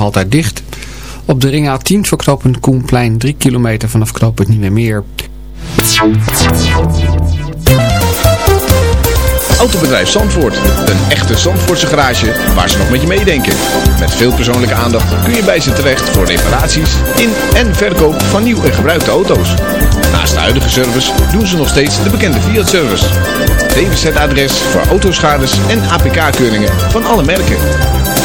altijd dicht. Op de ring A10 voor knooppunt Koenplein 3 kilometer vanaf knooppunt Nieuwemeer. Autobedrijf Zandvoort. Een echte Zandvoortse garage waar ze nog met je meedenken. Met veel persoonlijke aandacht kun je bij ze terecht voor reparaties in en verkoop van nieuw en gebruikte auto's. Naast de huidige service doen ze nog steeds de bekende Fiat-service. DWZ-adres voor autoschades en APK-keuringen van alle merken.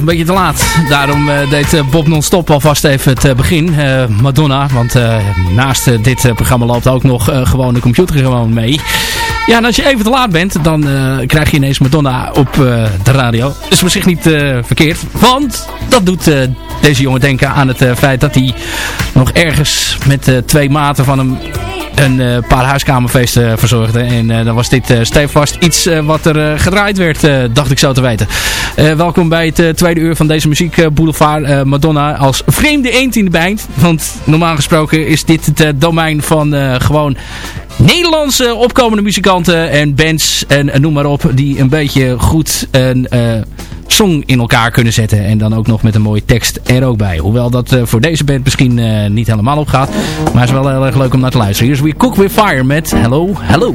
Een beetje te laat. Daarom uh, deed uh, Bob Non-Stop alvast even het uh, begin. Madonna, want naast dit programma loopt ook nog gewoon de computer gewoon mee. Ja, en als je even te laat bent, dan krijg je ineens Madonna op de radio. Is op zich niet verkeerd, want dat doet deze jongen denken aan het feit dat hij nog ergens met twee maten van hem een uh, paar huiskamerfeesten verzorgde. En uh, dan was dit stevast iets wat er gedraaid werd, dacht ik zo te weten. welkom bij het tweede uur van deze Muziek Boulevard Madonna als vreemde eend in de bijt. Want normaal gesproken is dit het domein van gewoon Nederlandse opkomende muzikanten en bands en, noem maar op. Die een beetje goed een song in elkaar kunnen zetten. En dan ook nog met een mooie tekst er ook bij. Hoewel dat uh, voor deze band misschien uh, niet helemaal opgaat. Maar het is wel heel erg leuk om naar te luisteren. Hier We Cook With Fire met Hello, Hello.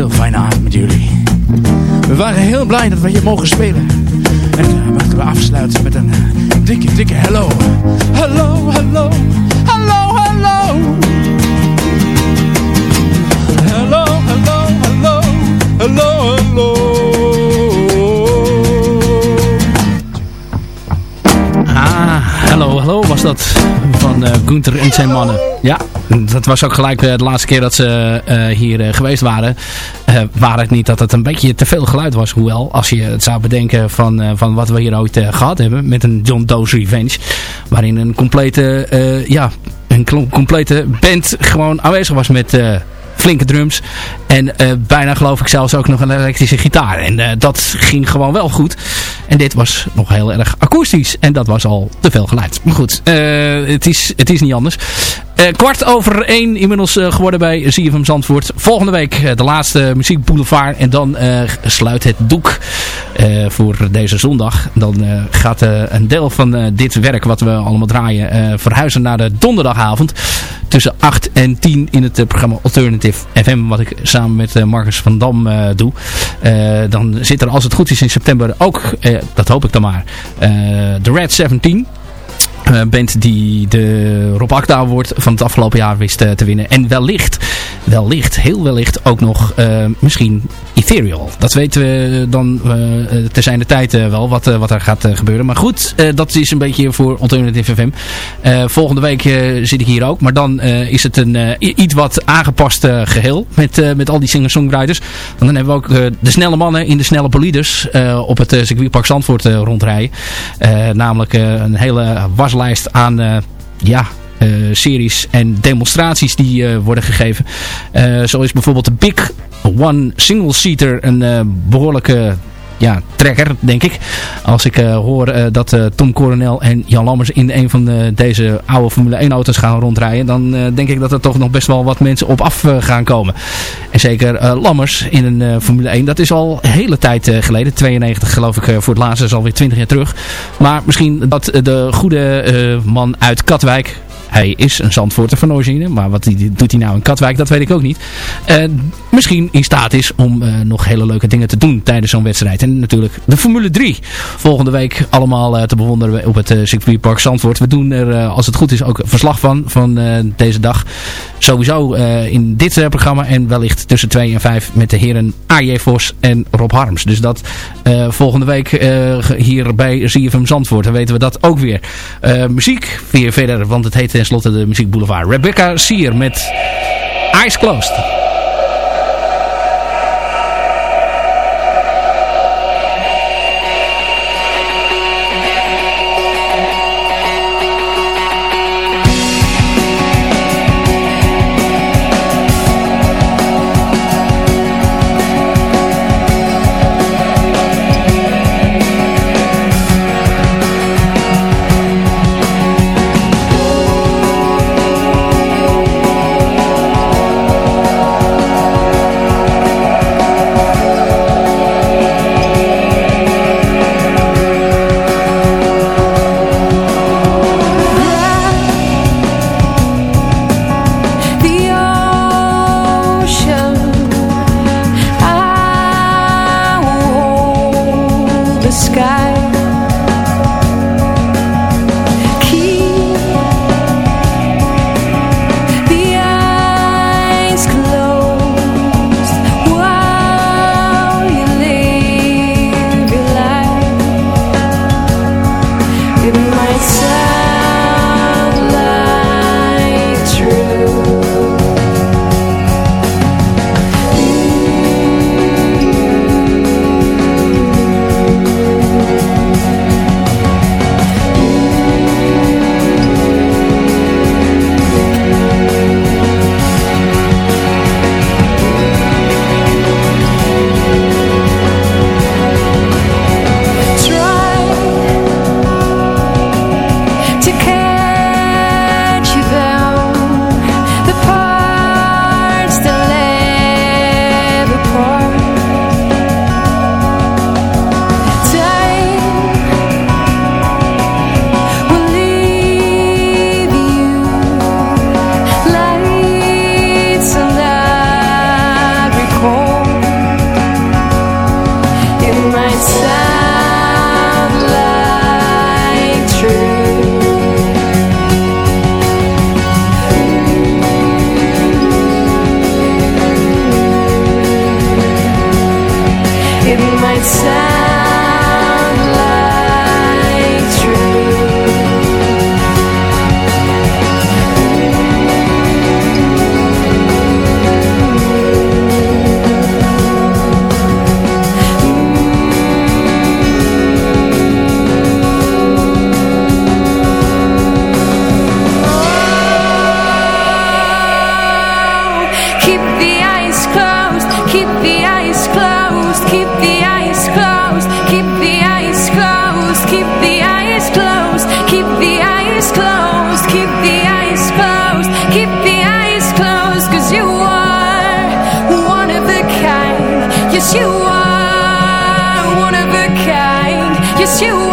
Heel fijne avond met jullie. We waren heel blij dat we hier mogen spelen. En uh, laten we afsluiten met een eh, dikke, dikke hello. Hallo, hallo, hallo, hallo. Hallo, hallo, hallo, hallo. Ah, hallo, hallo was dat van eh Gunther en zijn mannen. Ja, dat was ook gelijk eh, de laatste keer dat ze eh, hier eh, geweest waren. Waar het niet dat het een beetje te veel geluid was. Hoewel, als je het zou bedenken van, van wat we hier ooit eh, gehad hebben met een John Doe's Revenge. Waarin een complete, ja, een complete band gewoon aanwezig was met... flinke drums. En bijna geloof ik zelfs ook nog een elektrische gitaar. En dat ging gewoon wel goed. En dit was nog heel erg akoestisch. En dat was al te veel geluid. Maar goed, het, is, het is niet anders. Eh, kwart over één inmiddels eh, geworden bij CFM Zandvoort. Volgende week eh, de laatste Muziek Boulevard. En dan sluit het doek voor deze zondag. Dan gaat een deel van dit werk wat we allemaal draaien verhuizen naar de donderdagavond. Tussen 8 en 10 in het programma Alternative FM. Wat ik samen met Marcus van Dam doe. Dan zit er als het goed is in september ook, dat hoop ik dan maar, de Red 17 eh, band die de Rob Akda Award van het afgelopen jaar wist eh, te winnen. En wellicht, wellicht, heel wellicht ook nog eh, misschien Ethereal. Dat weten we dan eh eh, te zijn de tijd wel wat, wat er gaat gebeuren. Maar goed, dat is een beetje voor Alternative FM. Volgende week zit ik hier ook. Maar dan is het een iets wat aangepast eh, geheel met, met al die singer-songwriters. Want dan hebben we ook de snelle mannen in de snelle eh, op het uh, circuitpark Zandvoort rondrijden. Namelijk een hele waslijst aan ja, series en demonstraties die eh, worden gegeven. Eh, zo is bijvoorbeeld de Big One Single Seater een eh, behoorlijke ja, trekker, denk ik. Als ik eh, hoor eh, dat eh, Tom Coronel en Jan Lammers in een van de, deze oude Formule 1 auto's gaan rondrijden, dan eh, denk ik dat er toch nog best wel wat mensen op af eh, gaan komen. En zeker eh, Lammers in een eh, Formule 1, dat is al een hele tijd eh, geleden. 92 geloof ik eh, voor het laatste, is alweer 20 jaar terug. Maar misschien dat eh, de goede eh, man uit Katwijk, hij is een Zandvoorter van origine, maar wat doet hij nou in Katwijk, dat weet ik ook niet. Eh, misschien in staat is om eh, nog hele leuke dingen te doen tijdens zo'n wedstrijd. En natuurlijk de Formule 3. Volgende week allemaal eh, te bewonderen op het uh, circuitpark Zandvoort. We doen er, uh, als het goed is, ook verslag van, van uh, deze dag. Sowieso uh, in dit uh, programma en wellicht tussen 2 en 5 met de heren A.J. Vos en Rob Harms. Dus dat uh, volgende week uh, hier bij ZFM Zandvoort. Dan weten we dat ook weer. Uh, muziek weer verder, want het heet tenslotte de Muziek Boulevard. Rebecca Sier met Eyes closed, the sky. You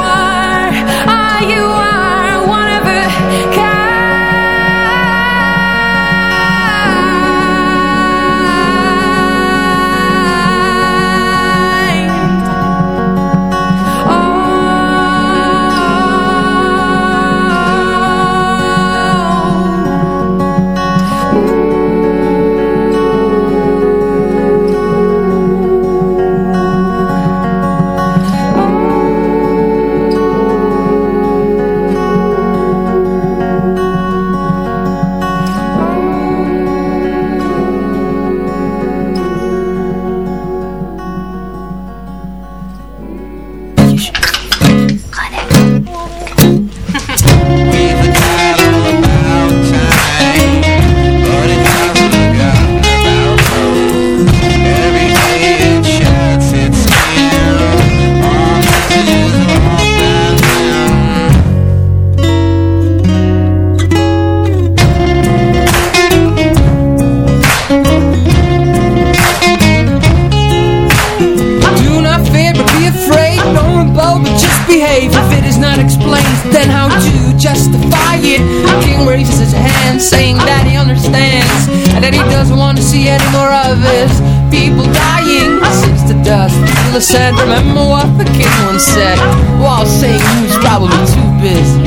the sand. Remember what the king once said while saying he was probably too busy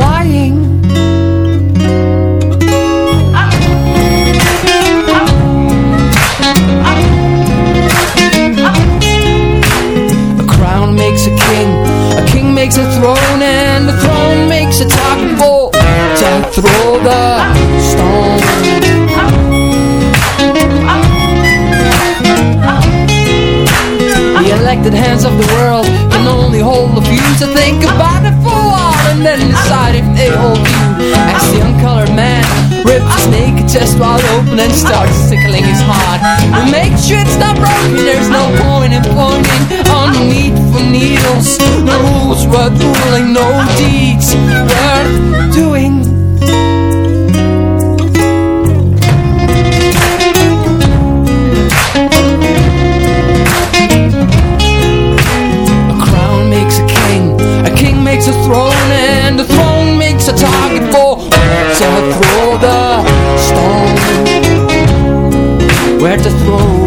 lying. A crown makes a king, a king makes a throne, and the throne makes a target for to throw the stone. The hands of the world can only hold a few to think about it for a while and then decide if they hold you. As the uncolored man rips his naked chest wide open and starts tickling his heart. To make sure it's not broken, there's no point in pointing on the need for needles. No rules worth ruling, no deeds worth doing. Throne, and the throne makes a target for to throw the stone. Where to throw,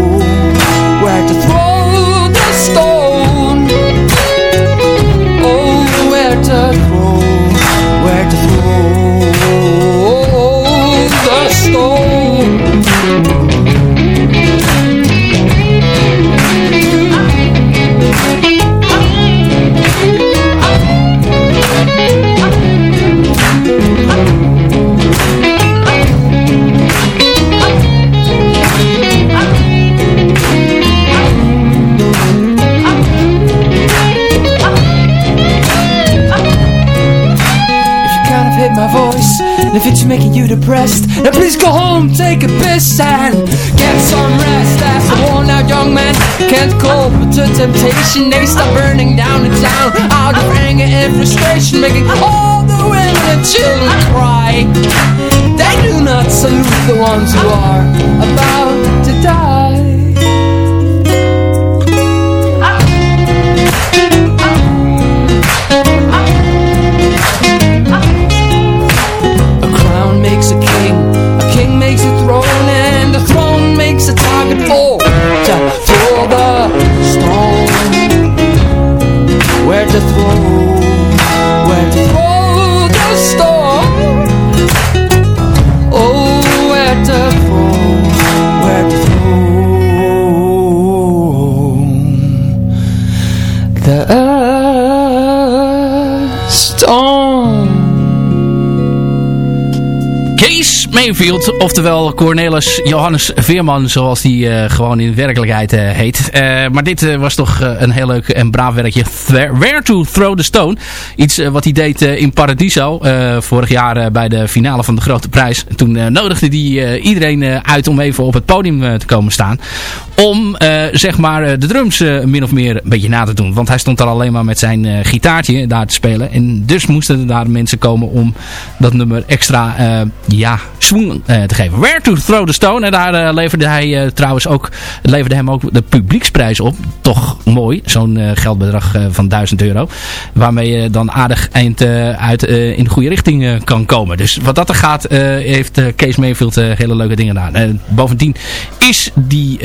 my voice, and if it's making you depressed, then please go home, take a piss, and get some rest. As a worn out young man can't cope with the temptation, they start burning down the town out of anger and frustration, making all the women and children cry. They do not salute the ones who are about to die. Mayfield, oftewel Cornelis Johannes Veerman, zoals die uh, gewoon in werkelijkheid uh, heet. Uh, maar dit was toch een heel leuk en braaf werkje. Where to Throw the Stone. Iets wat hij deed in Paradiso, vorig jaar bij de finale van de Grote Prijs. Toen nodigde hij iedereen uit om even op het podium te komen staan. Om zeg maar de drums min of meer een beetje na te doen. Want hij stond daar alleen maar met zijn gitaartje daar te spelen. En dus moesten er daar mensen komen om dat nummer extra ja, uh, te geven. Where to Throw the Stone. En daar uh, leverde hij uh, trouwens ook, leverde hem ook de publieksprijs op. Toch mooi, zo'n geldbedrag van 1000 euro. Waarmee je dan aardig eind uit in de goede richting kan komen. Dus wat dat er gaat, heeft Kees Mayfield hele leuke dingen gedaan. bovendien is die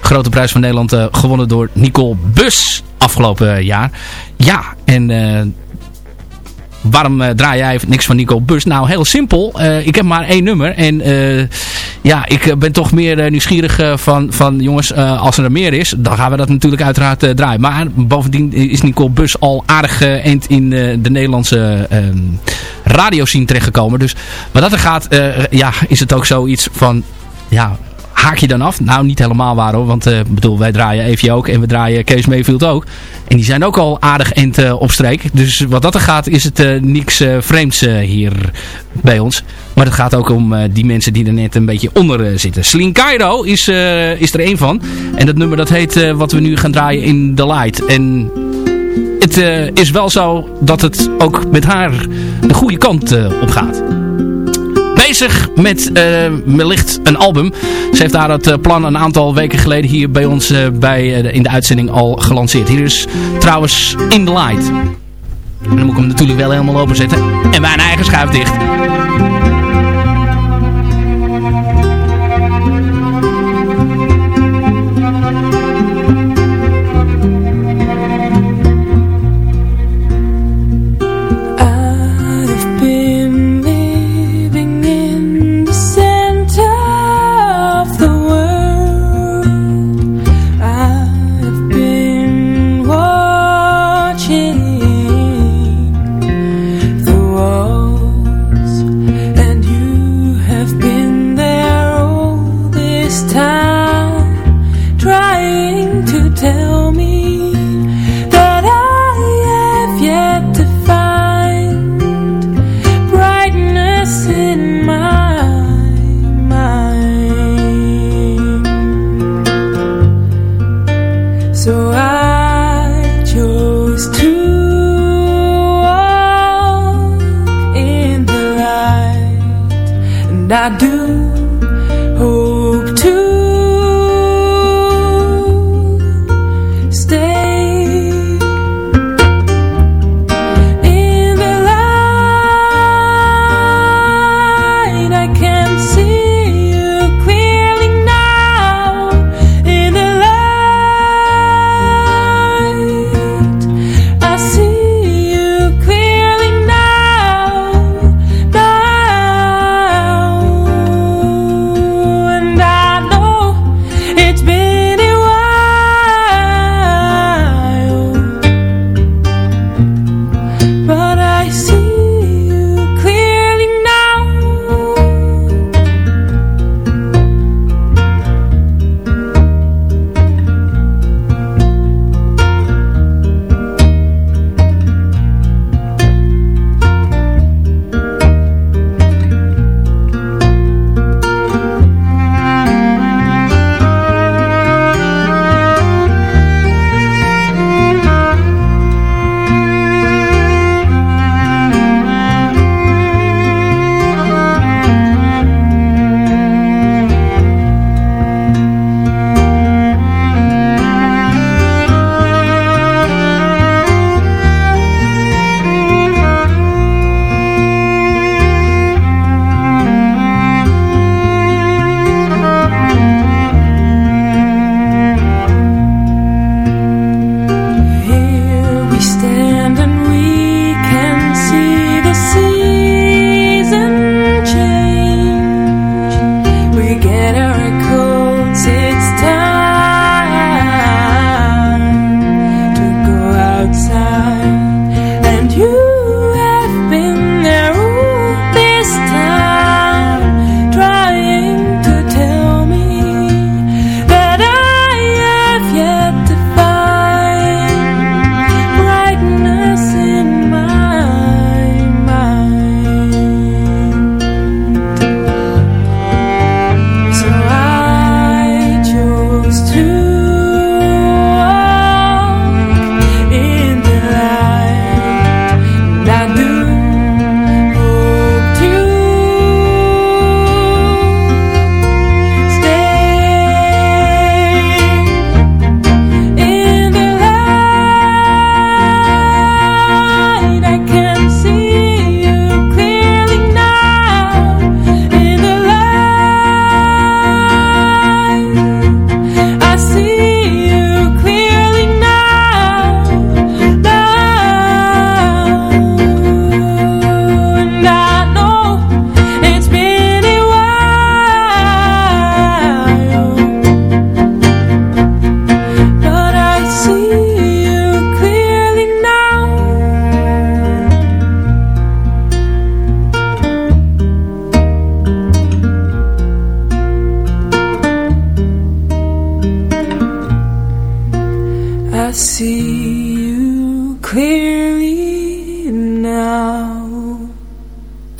grote prijs van Nederland gewonnen door Nicole Bus afgelopen jaar. Ja, en waarom uh, draai jij niks van Nico Bus? Nou, heel simpel. Uh, ik heb maar één nummer. En uh, ja, ik ben toch meer nieuwsgierig van, van jongens, als er meer is, dan gaan we dat natuurlijk uiteraard draaien. Maar bovendien is Nicole Bus al aardig eind in de Nederlandse radioscene terechtgekomen. Dus wat dat er gaat, ja, is het ook zoiets van, ja, haak je dan af? Nou, niet helemaal waar hoor. Want uh, bedoel, wij draaien Evie ook en we draaien Kees Mayfield ook. En die zijn ook al aardig end uh, op streek. Dus wat dat er gaat is het uh, niks vreemds hier bij ons. Maar het gaat ook om die mensen die er net een beetje onder zitten. Sling Cairo is, is er een van. En dat nummer dat heet wat we nu gaan draaien in The Light. En het is wel zo dat het ook met haar de goede kant op gaat bezig met uh, wellicht een album. Ze heeft daar het uh, plan een aantal weken geleden hier bij ons uh, bij, in de uitzending al gelanceerd. Hier is trouwens In The Light. En dan moet ik hem natuurlijk wel helemaal openzetten. En mijn eigen schuif dicht.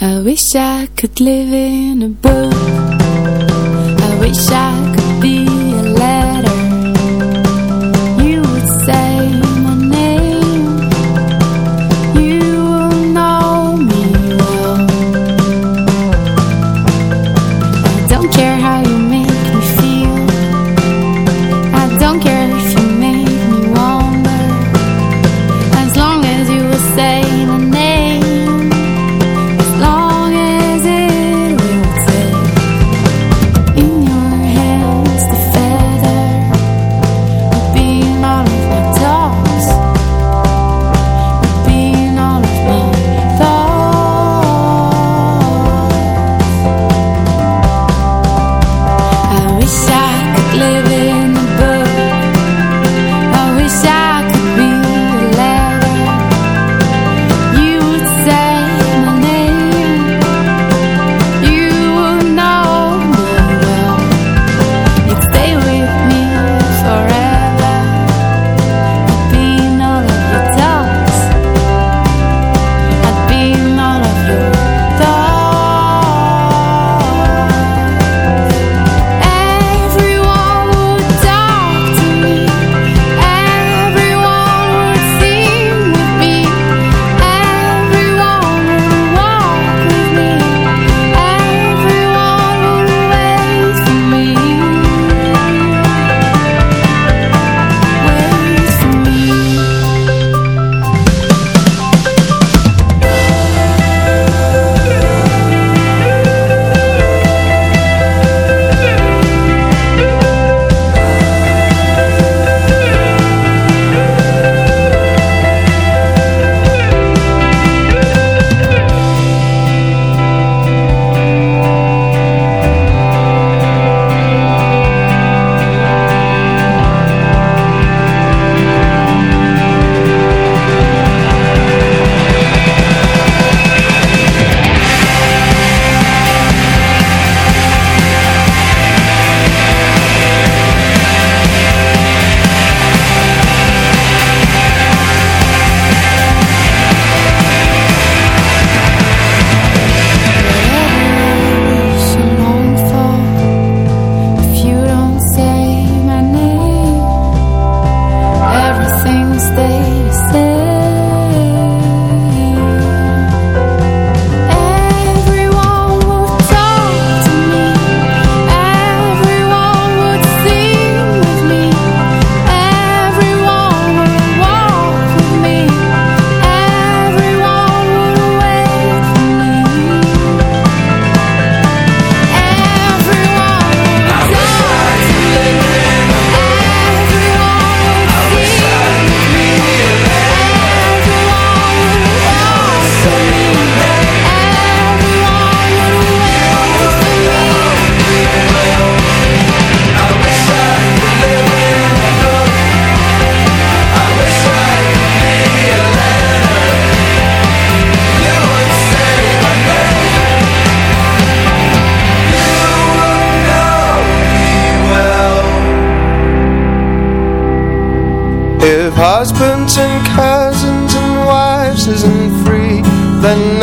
I wish I could live in a book. I wish I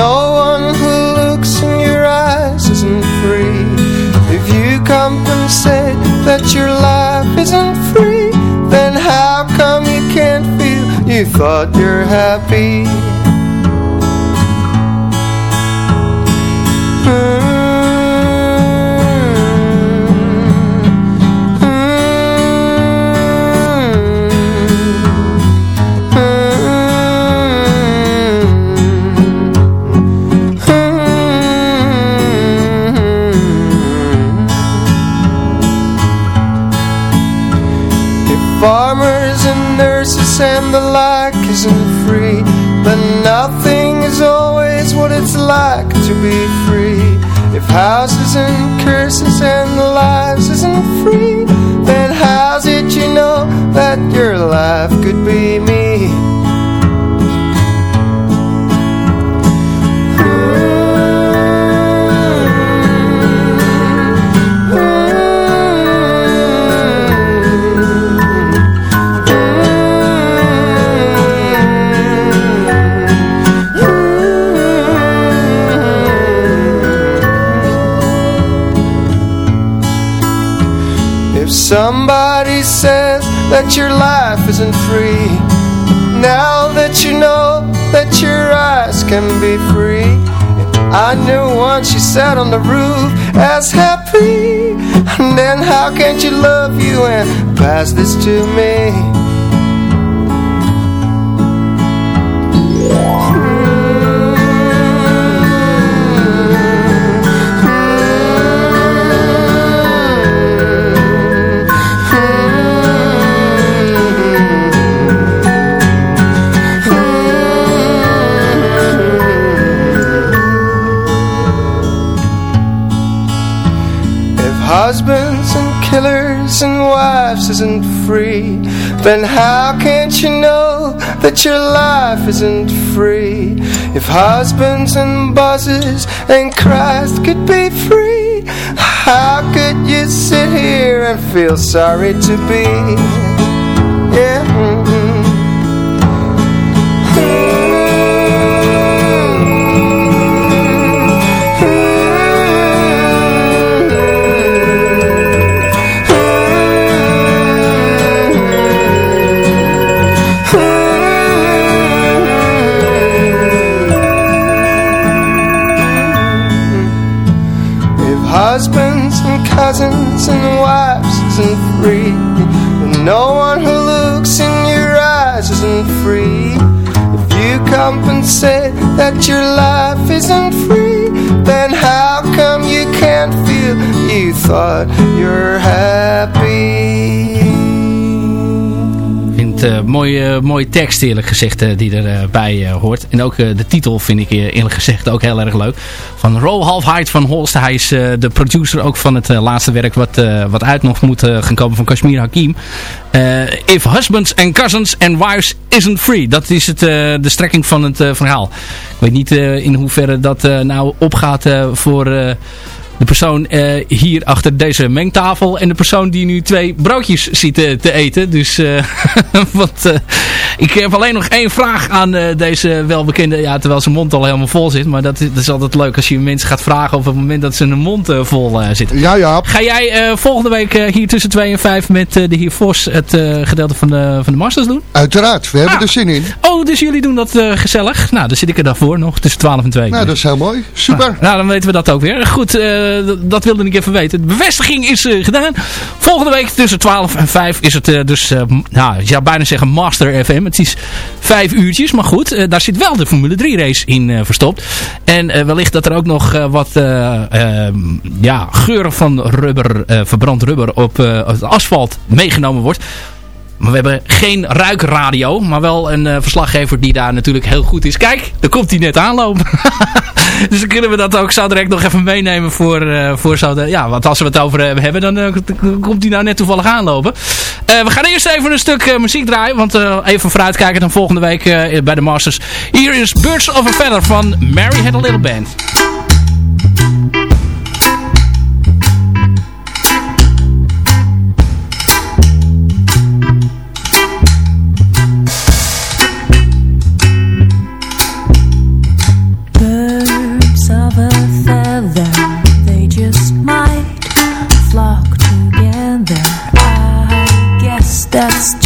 No one who looks in your eyes isn't free. If you compensate that your life isn't free Then how come you can't feel you thought you're happy? the like isn't free But nothing is always what it's like to be free. If houses and curses and lives isn't free Then how's it you know that your life could be me somebody says that your life isn't free. Now that you know that your eyes can be free. I knew once you sat on the roof as happy. And then how can't you love you and pass this to me isn't free Then how can't you know that your life isn't free? If husbands and buzzes and Christ could be free How could you sit here and feel sorry to be cousins and wives isn't free And no one who looks in your eyes isn't free If you compensate that your life isn't free Then how come you can't feel you thought you're happy uh, mooie, mooie tekst eerlijk gezegd uh, die erbij uh, hoort. En ook de titel vind ik eerlijk gezegd ook heel erg leuk. Van Half Height van Holst. Hij is de producer ook van het laatste werk wat, wat uit nog moet gaan komen van Kashmir Hakim. If Husbands and Cousins and Wives Isn't Free. Dat is het, de strekking van het verhaal. Ik weet niet in hoeverre dat nou opgaat voor de persoon uh, hier achter deze mengtafel. En de persoon die nu twee broodjes ziet uh, te eten. Dus uh, wat, ik heb alleen nog één vraag aan deze welbekende. Ja, terwijl zijn mond al helemaal vol zit. Maar dat is, dat is altijd leuk als je mensen gaat vragen op het moment dat ze hun mond vol zitten. Ja, ja. Ga jij volgende week hier tussen 2 en 5 met de heer Vos het gedeelte van de, van de Masters doen? Uiteraard, we hebben ah. er zin in. Oh, dus jullie doen dat gezellig. Nou, dan zit ik er daarvoor nog tussen 12 en 2. Nou, dat is heel mooi. Super. Nou, nou dan weten we dat ook weer. Goed, dat wilde ik even weten. De bevestiging is uh, gedaan. Volgende week tussen 12 en 5 is het uh, dus, nou, ik zou bijna zeggen Master FM. Het is vijf uurtjes, maar goed. daar zit wel de Formule 3 race in verstopt. En wellicht dat er ook nog wat ja, geuren van rubber, verbrand rubber op het asfalt meegenomen wordt. Maar we hebben geen ruikradio, maar wel een uh, verslaggever die daar natuurlijk heel goed is. Kijk, daar komt hij net aanlopen. dus dan kunnen we dat ook zo direct nog even meenemen voor, uh, voor zo ja, want als we het over uh, hebben, dan komt hij nou net toevallig aanlopen. we gaan eerst even een stuk muziek draaien, want even vooruitkijken dan volgende week bij de Masters. Hier is Birds of a Feather van Mary Had a Little Band. That's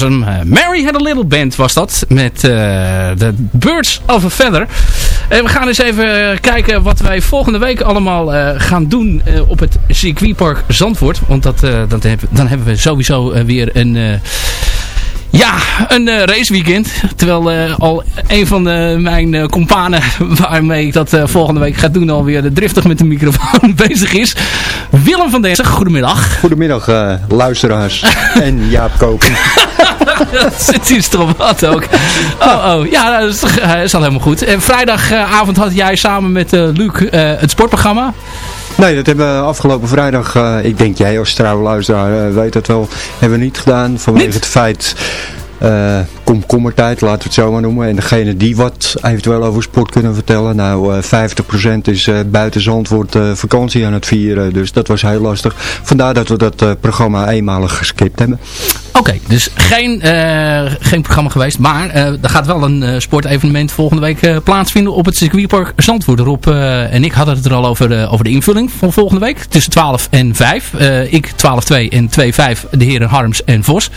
was hem. Uh, Mary Had a Little Band was dat. Met de Birds of a Feather. En we gaan eens even kijken wat wij volgende week allemaal gaan doen op het circuitpark Zandvoort. Want dat, dat heb, dan hebben we sowieso weer een ja, een uh, raceweekend. Terwijl uh, al een van de, mijn uh, companen waarmee ik dat volgende week ga doen alweer driftig met de microfoon bezig is. Willem van Densen, goedemiddag. Goedemiddag luisteraars en Jaap Koop. dat zit iets wat ook. Oh, oh. Ja, dat is, is al helemaal goed. En vrijdagavond had jij samen met Luc het sportprogramma. Nee, dat hebben we afgelopen vrijdag, uh, ik denk jij als trouwe luisteraar uh, weet dat wel, hebben we niet gedaan vanwege het feit uh, komkommertijd, laten we het zo maar noemen. En degene die wat eventueel over sport kunnen vertellen, nou 50% is uh, buiten Zandvoort vakantie aan het vieren. Dus dat was heel lastig. Vandaar dat we dat programma eenmalig geskipt hebben. Oké, dus geen, uh, geen programma geweest. Maar uh, er gaat wel een uh, sportevenement volgende week plaatsvinden op het circuitpark Zandvoort. Rob en ik hadden het er al over de, over de invulling van volgende week. Tussen 12 en 5. ik 12-2 en 2-5 de heren Harms en Vos.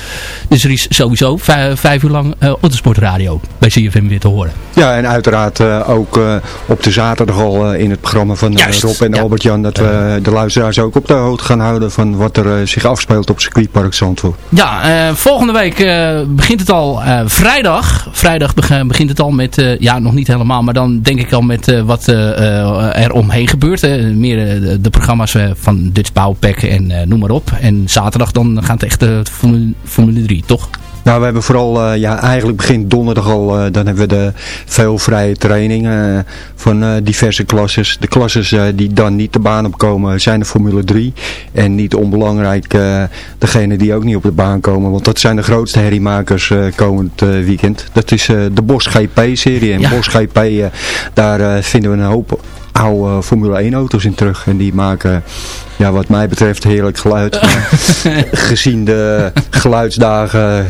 Dus er is sowieso vijf uur lang autosportradio bij CFM weer te horen. Ja, en uiteraard ook op de zaterdag al in het programma van Rob en Albert-Jan. Dat we de luisteraars ook op de hoogte gaan houden van wat er zich afspeelt op circuitpark Zandvoort. Ja, uh, volgende week uh, begint het al uh, vrijdag. Vrijdag begint het al met, ja nog niet helemaal, maar dan denk ik al met wat er omheen gebeurt. meer de, de, programma's van Dutch Bouwpack en noem maar op. En zaterdag dan gaat het echt de Formule 3, toch? Nou, we hebben vooral, uh, ja, eigenlijk begint donderdag al, uh, dan hebben we de veel vrije trainingen uh, van diverse klasses. De klasses die dan niet de baan opkomen zijn de Formule 3. En niet onbelangrijk, degene die ook niet op de baan komen. Want dat zijn de grootste herriemakers komend weekend. Dat is de Bosch GP-serie. En ja. Bosch GP, daar vinden we een hoop oude Formule 1 auto's in terug. En die maken, ja, wat mij betreft, heerlijk geluid. Maar gezien de geluidsdagen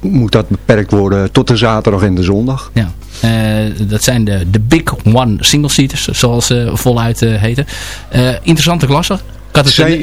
moet dat beperkt worden tot de zaterdag en de zondag. Ja. Uh, dat zijn de, de Big One single seaters, zoals ze voluit uh, heten.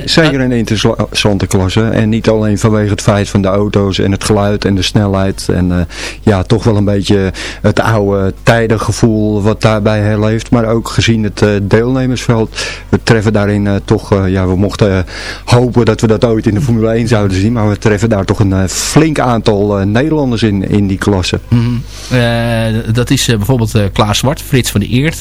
Zeker een interessante klasse. En niet alleen vanwege het feit van de auto's en het geluid en de snelheid. En uh, ja, toch wel een beetje het oude tijdengevoel wat daarbij herleeft. Maar ook gezien het uh, deelnemersveld. We treffen daarin uh, toch, ja we mochten hopen dat we dat ooit in de Formule 1 zouden zien. Maar we treffen daar toch een flink aantal Nederlanders in, in die klasse. Mm -hmm. dat is bijvoorbeeld Klaas Zwart, Frits van de Eert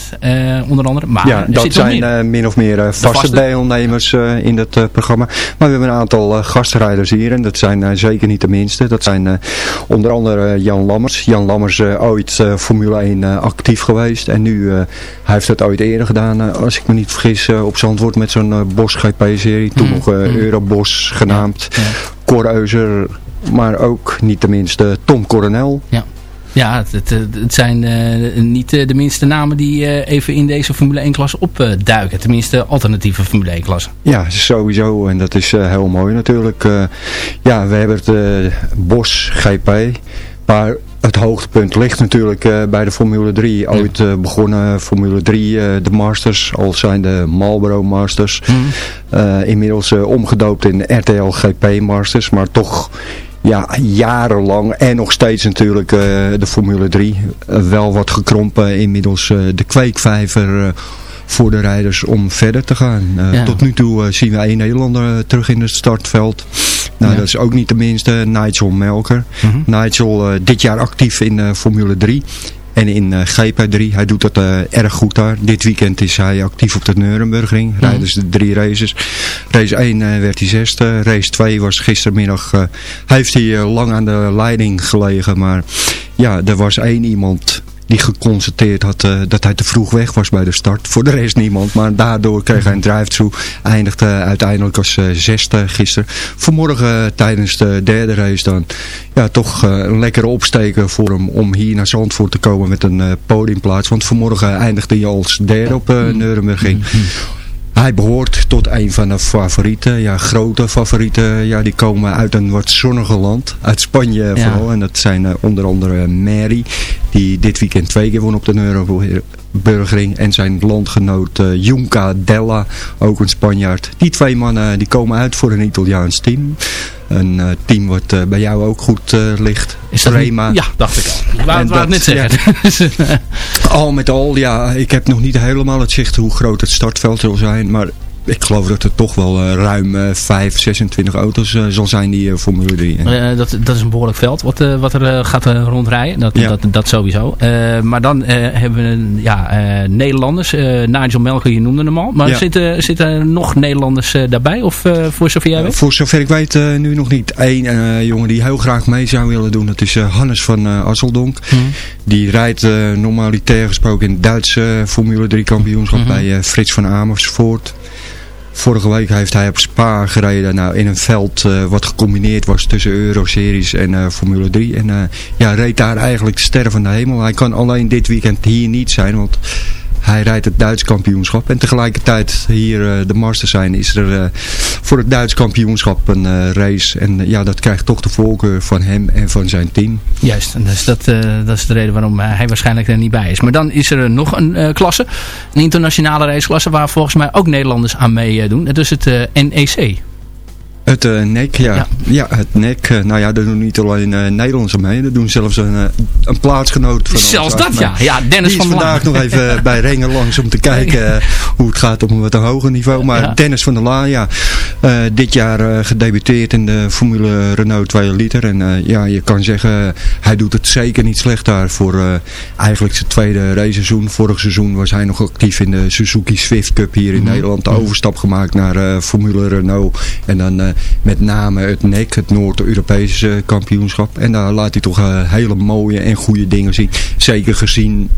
onder andere. Maar ja, dat zijn min of meer vaste, vaste deelnemers eh, in het eh, programma. Maar we hebben een aantal eh, gastrijders hier en dat zijn zeker niet de minste. Dat zijn onder andere Jan Lammers. Jan Lammers ooit Formule 1 actief geweest en nu hij heeft het ooit eerder gedaan, als ik me niet vergis, op Zandvoort met zo'n Bosch GP-serie. Toen mm. nog mm. Eurobos genaamd. Ja. Cor maar ook niet de minste Tom Coronel. Ja. Ja, het, het, zijn uh, niet uh, de minste namen die uh, even in deze Formule 1-klasse opduiken. Tenminste, alternatieve Formule 1-klasse. Ja, sowieso. En dat is heel mooi natuurlijk. ja, we hebben het Bos GP. Maar het hoogtepunt ligt natuurlijk bij de Formule 3. Ooit begonnen Formule 3, uh, de Masters, al zijn de Marlboro Masters. Mm. inmiddels omgedoopt in RTL GP Masters, maar toch ja, jarenlang en nog steeds natuurlijk uh, de Formule 3 uh, eh, wel wat gekrompen. Inmiddels uh, de kweekvijver voor de rijders om verder te gaan. Ja. Tot nu toe zien we één Nederlander terug in het startveld. Nou, ja. dat is ook niet de minste, Nigel Melker. Mm -hmm. Nigel dit jaar actief in Formule 3. En in uh, GP3, hij doet dat uh, erg goed daar. Dit weekend is hij actief op de Nurembergring. Mhm. Rijden ze de drie races. Race 1 uh, werd hij zesde. Race 2 was gistermiddag... heeft hij lang aan de leiding gelegen. Maar ja, er was één iemand die geconstateerd had uh, dat hij te vroeg weg was bij de start. Voor de rest niemand, maar daardoor kreeg hij een drive-through. Eindigde uiteindelijk als uh, zesde gisteren. Vanmorgen tijdens de derde race dan ja, toch een lekkere opsteken voor hem om hier naar Zandvoort te komen met een podiumplaats. Want vanmorgen eindigde hij als derde op uh, Nuremberg. Hij behoort tot een van de favorieten, ja, grote favorieten. Ja, die komen uit een wat zonniger land, uit Spanje vooral. En dat zijn uh, onder andere Mary, die dit weekend twee keer won op de Nürburgring. En zijn landgenoot uh, Junca Della, ook een Spanjaard. Die twee mannen die komen uit voor een Italiaans team. Een eh, team wat eh, bij jou ook goed eh, ligt. Is dat Rema. Ja, dacht ik al. Wou het net zeggen. Al met al, ja, ik heb nog niet helemaal het zicht hoe groot het startveld zal zijn. Maar ik geloof dat er toch wel eh, ruim eh 5, 26 auto's eh, zal zijn die Formule 3. Eh, dat, dat is een behoorlijk veld wat, wat er gaat rondrijden. Dat, Ja. dat, dat sowieso. Maar dan hebben we ja, Nederlanders. Nigel Melker, je noemde hem al. Maar Ja. zitten, zitten er nog Nederlanders daarbij? Of voor zover jij weet? Voor zover ik weet nu nog niet eh, jongen die heel graag mee zou willen doen. Dat is Hannes van Asseldonk. Mhm. Die rijdt normaliter gesproken in het Duitse Formule 3 kampioenschap Mhm. bij Frits van Amersfoort. Vorige week heeft hij op Spa gereden nou, in een veld eh, wat gecombineerd was tussen Euroseries en eh, Formule 3. En eh, ja, reed daar eigenlijk van de hemel. Hij kan alleen dit weekend hier niet zijn, want hij rijdt het Duits kampioenschap. En tegelijkertijd hier eh, de Masters zijn, is er eh, voor het Duits kampioenschap een eh, race. En ja, dat krijgt toch de voorkeur van hem en van zijn team. Juist, en dus dat, dat is de reden waarom hij waarschijnlijk er niet bij is. Maar dan is er nog een klasse, een internationale raceklasse waar volgens mij ook Nederlanders aan meedoen. Dat is het NEC. Het eh, nek, ja. ja. het nek. eh, nou ja, daar doen niet alleen eh Nederlanders mee. Daar doen zelfs een, een plaatsgenoot van Zelfs dat, ja. Ja, Dennis Die is van vandaag nog even bij Rengen langs om te kijken hoe het gaat op een wat hoger niveau. Maar Ja. Dennis van der Laan, ja, dit jaar gedebuteerd in de Formule Renault 2 liter. En ja, je kan zeggen, hij doet het zeker niet slecht daar voor eigenlijk zijn tweede raceseizoen. Vorig seizoen was hij nog actief in de Suzuki Swift Cup hier in Mhm. Nederland. De overstap gemaakt naar Formule Renault. En dan met name het NEC, het Noord-Europese kampioenschap. En daar laat hij toch eh, hele mooie en goede dingen zien. Zeker gezien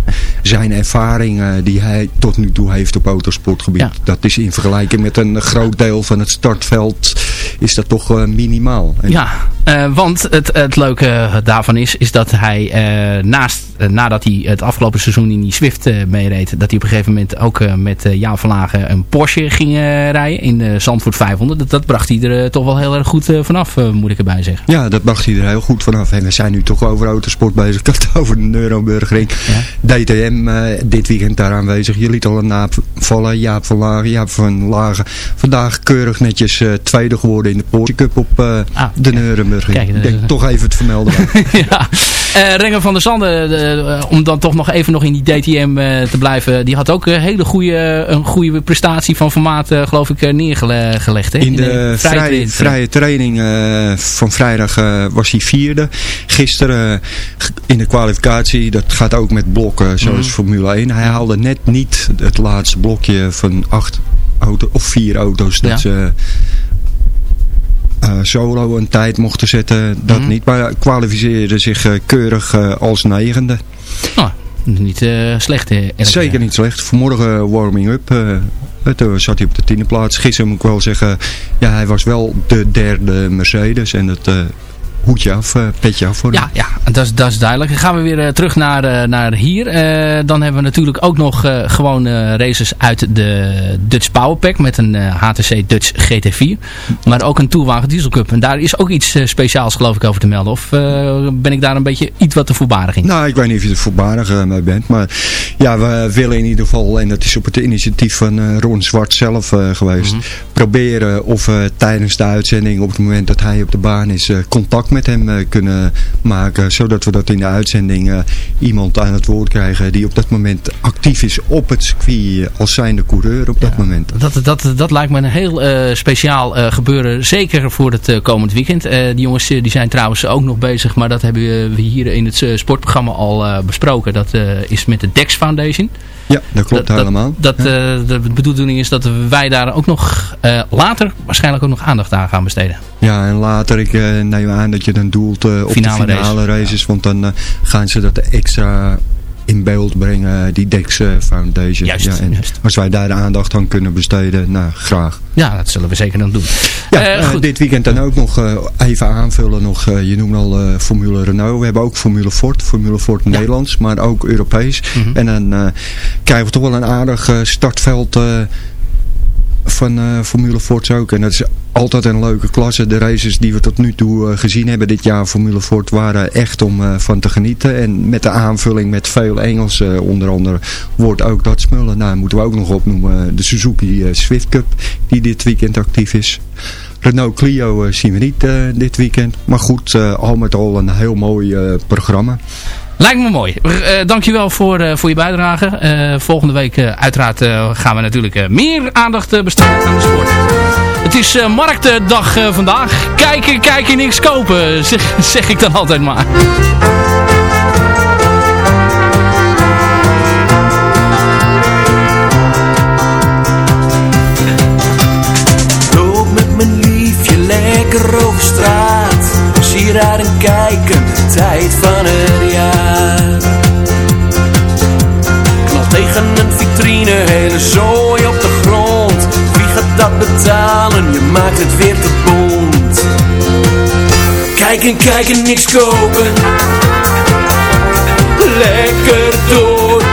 zijn ervaring eh, die hij tot nu toe heeft op autosportgebied. Ja. Dat is in vergelijking met een groot deel van het startveld is dat toch eh, minimaal. En Ja, eh, want het, het leuke daarvan is, is dat hij eh, naast, nadat hij het afgelopen seizoen in die Swift meereed, dat hij op een gegeven moment ook met uh, Jaap van Lagen een Porsche ging rijden in de Zandvoort 500. Dat, dat bracht hij er toch wel heel erg goed vanaf, moet ik erbij zeggen. Ja, dat bracht hij er heel goed vanaf. En we zijn nu toch over autosport bezig. Ik had het over de Neuroburgering. DTM eh, dit weekend daar aanwezig. Je liet al een naam vallen. Jaap van Lagen. Jaap van Lagen. Vandaag keurig netjes eh, tweede geworden in de Porsche Cup op eh, de Neuroburgering. Kijk, Ik denk toch even het vermelden. ja. Eh Renger van der Sande, eh, om dan toch nog even nog in die DTM te blijven. Die had ook een hele goede, een goede prestatie van formaat, geloof ik, neergelegd. Hè? In de vrije, training. vrije training van vrijdag was hij vierde. Gisteren in de kwalificatie, dat gaat ook met blokken zoals Mhm. Formule 1. Hij haalde net niet het laatste blokje van acht auto, of vier auto's. Dat Ja. ze solo een tijd mochten zetten. Dat Mhm. niet. Maar hij kwalificeerde zich eh, keurig eh, als negende. Nou, niet eh, slecht. eh, eerlijk Zeker niet slecht. Vanmorgen warming up. eh, toen zat hij op de tiende plaats. Gisteren moet ik wel zeggen, ja, hij was wel de derde Mercedes. En dat eh, hoedje af, eh, petje af voor. Ja, ja dat, is, dat is duidelijk. Dan gaan we weer eh, terug naar, eh, naar hier. Dan hebben we natuurlijk ook nog gewoon races uit de Dutch Powerpack met een HTC Dutch GT4. Maar ook een Tourwagen Diesel Cup. En daar is ook iets speciaals geloof ik over te melden. Of ben ik daar een beetje iets wat te voorbarig in? Nou, ik weet niet of je er voorbarig mee bent. Maar ja, we willen in ieder geval, en dat is op het initiatief van Ron Zwart zelf geweest, Mhm. proberen of tijdens de uitzending, op het moment dat hij op de baan is, contact met hem eh, kunnen maken. Zodat we dat in de uitzending eh, iemand aan het woord krijgen die op dat moment actief is op het circuit eh, als zijnde coureur op dat moment. Dat, dat, dat lijkt me een heel speciaal gebeuren. Zeker voor het komend weekend. Die jongens die zijn trouwens ook nog bezig. Maar dat hebben we hier in het sportprogramma al besproken. Dat is met de Dex Foundation. Ja, dat klopt Dat- helemaal. Dat, eh, de bedoeling is dat wij daar ook nog eh, later waarschijnlijk ook nog aandacht aan gaan besteden. Ja, en later, ik eh, neem aan dat je dan doelt op Finale de finale race. races. Want dan gaan ze dat extra in beeld brengen, die Dex eh, Foundation. Juist, ja, en juist. Als wij daar de aandacht aan kunnen besteden, nou, graag. Ja, dat zullen we zeker dan doen. Ja, Eh, eh, dit weekend dan ook nog eh, even aanvullen. Nog, eh, je noemde al eh, Formule Renault. We hebben ook Formule Ford. Formule Ford Nederlands, maar ook Europees. Mhm. En dan eh, krijgen we toch wel een aardig eh, startveld eh, van eh, Formule Ford ook. En dat is altijd een leuke klasse. De races die we tot nu toe eh, gezien hebben dit jaar Formule Ford waren echt om eh, van te genieten. En met de aanvulling met veel Engels onder andere wordt ook dat smullen. Nou, moeten we ook nog opnoemen de Suzuki Swift Cup die dit weekend actief is. Renault Clio zien we niet dit weekend. Maar goed, al met al een heel mooi programma. Lijkt me mooi. Uh, dankjewel voor, uh, voor je bijdrage. Uh, volgende week uiteraard gaan we natuurlijk meer aandacht besteden aan de sport. Het is marktdag vandaag. Kijken, kijken, niks kopen. Zeg, zeg ik dan altijd maar. Loop met mijn liefje lekker over straat. Sieraden kijken, tijd van het jaar. Knal tegen een vitrine, hele zooi op de grond. Wie gaat dat betalen? Je maakt het weer te bont. Kijken, kijken, niks kopen. Lekker doorlopen.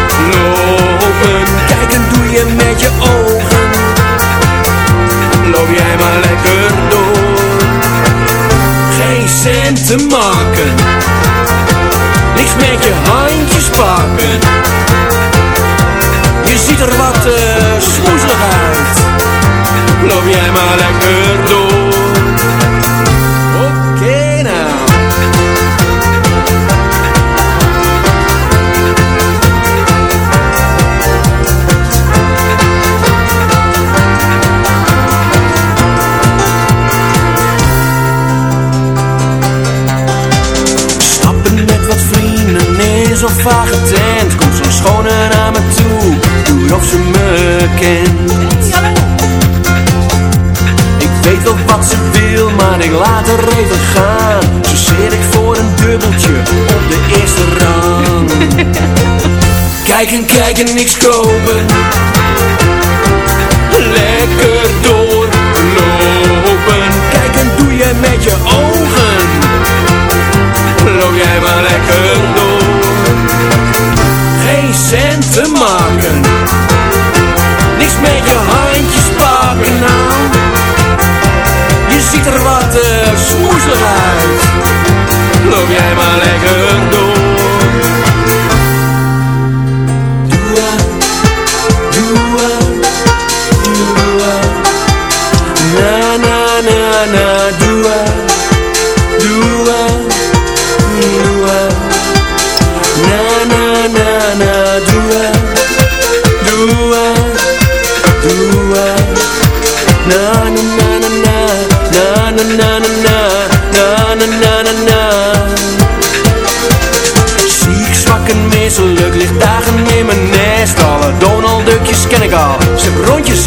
Kijken doe je met je ogen. Loop jij cent te maken. Niks met je handjes pakken. Je ziet er wat uh, smoezelig uit. Loop jij maar lekker door. Vage tent Komt zo'n schone naar me toe. Doe of ze me kent. Ik weet wel wat ze wil Maar ik laat er even gaan. Zo zit ik voor een dubbeltje Op de eerste rang. Kijken, kijken, niks kopen. Lekker doorlopen Kijken doe je met je ogen. Loop jij maar lekker door Geen cent te maken. Niks met je handjes pakken nou. Je ziet er wat uh, smoezelig uit. Loop jij maar lekker door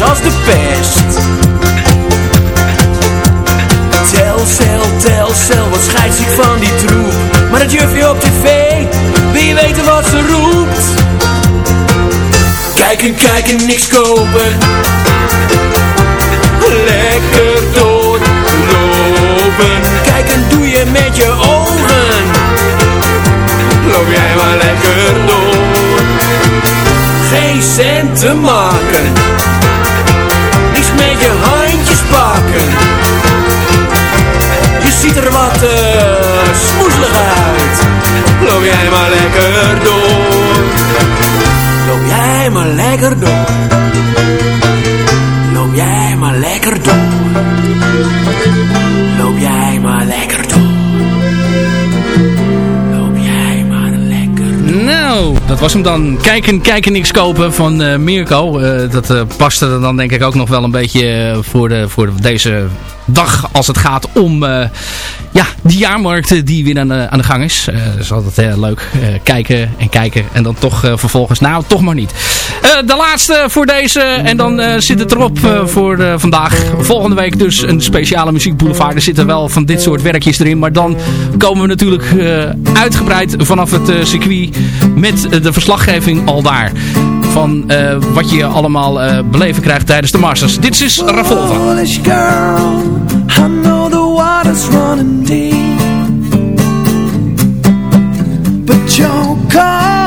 als de pest. Tel, cel, tel, cel, wat scheids ik van die troep? Maar het jufje op tv, wil je weten wat ze roept? Kijken, kijken, niks kopen. Lekker doorlopen. Kijken doe je met je ogen. Loop jij maar lekker door. Geen cent te maken je handjes pakken. Je ziet er wat uh, smoezelig uit. Loop jij maar lekker door. Loop jij maar lekker door. Loop jij maar lekker door dat was hem dan. Kijken, kijken, niks kopen van uh, Mirko. Uh, dat uh, paste dan denk ik ook nog wel een beetje voor, de, voor deze dag als het gaat om ja, die jaarmarkt die weer aan de, aan de gang is. Uh, dat is altijd heel leuk. Kijken en kijken en dan toch vervolgens, nou toch maar niet. de laatste voor deze en dan zit het erop voor vandaag. Volgende week dus een speciale muziekboulevard. Er zitten wel van dit soort werkjes erin, maar dan komen we natuurlijk uitgebreid vanaf het circuit met de verslaggeving al daar van wat je allemaal beleven krijgt tijdens de Masters. Dit is Ravolva. Water's running deep. But you're colorful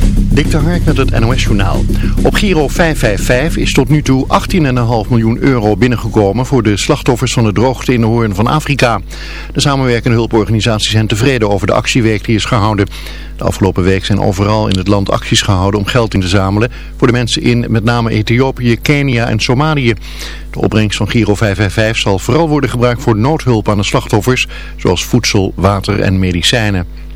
Dik de Hark met het NOS-journaal. Op Giro 555 is tot nu toe 18,5 miljoen euro binnengekomen voor de slachtoffers van de droogte in de Hoorn van Afrika. De samenwerkende hulporganisaties zijn tevreden over de actieweek die is gehouden. De afgelopen week zijn overal in het land acties gehouden om geld in te zamelen voor de mensen in met name Ethiopië, Kenia en Somalië. De opbrengst van Giro 555 zal vooral worden gebruikt voor noodhulp aan de slachtoffers, zoals voedsel, water en medicijnen.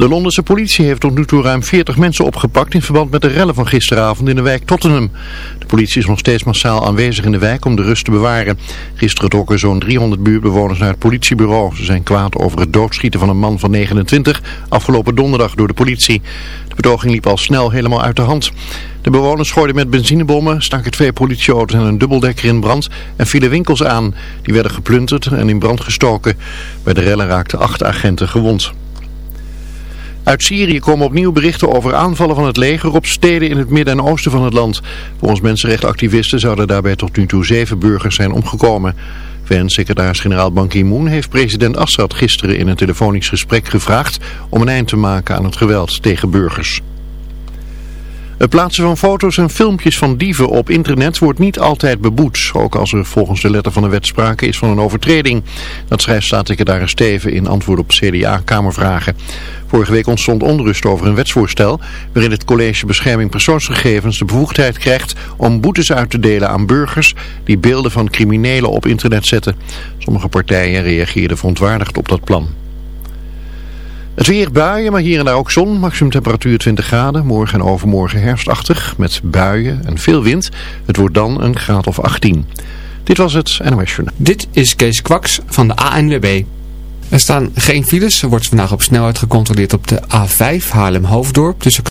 De Londense politie heeft tot nu toe ruim 40 mensen opgepakt in verband met de rellen van gisteravond in de wijk Tottenham. De politie is nog steeds massaal aanwezig in de wijk om de rust te bewaren. Gisteren trokken zo'n 300 buurtbewoners naar het politiebureau. Ze zijn kwaad over het doodschieten van een man van 29 afgelopen donderdag door de politie. De betoging liep al snel helemaal uit de hand. De bewoners gooiden met benzinebommen, staken twee politieauto's en een dubbeldekker in brand en vielen winkels aan. Die werden geplunderd en in brand gestoken. Bij de rellen raakten acht agenten gewond. Uit Syrië komen opnieuw berichten over aanvallen van het leger op steden in het midden en oosten van het land. Volgens mensenrechtenactivisten zouden daarbij tot nu toe zeven burgers zijn omgekomen. VN-secretaris-generaal Ban Ki-moon heeft president Assad gisteren in een telefonisch gesprek gevraagd om een eind te maken aan het geweld tegen burgers. Het plaatsen van foto's en filmpjes van dieven op internet wordt niet altijd beboet. Ook als er volgens de letter van de wet sprake is van een overtreding. Dat schrijft staatssecretaris Steven in antwoord op CDA-kamervragen. Vorige week ontstond onrust over een wetsvoorstel waarin het college bescherming persoonsgegevens de bevoegdheid krijgt om boetes uit te delen aan burgers die beelden van criminelen op internet zetten. Sommige partijen reageerden verontwaardigd op dat plan. Het weer buien, maar hier en daar ook zon. Maximum temperatuur 20 graden. Morgen en overmorgen herfstachtig met buien en veel wind. Het wordt dan een graad of 18. Dit was het NOS. Dit is Kees Kwaks van de ANWB. Er staan geen files. Er wordt vandaag op snelheid gecontroleerd op de A5 Haarlem-Hoofddorp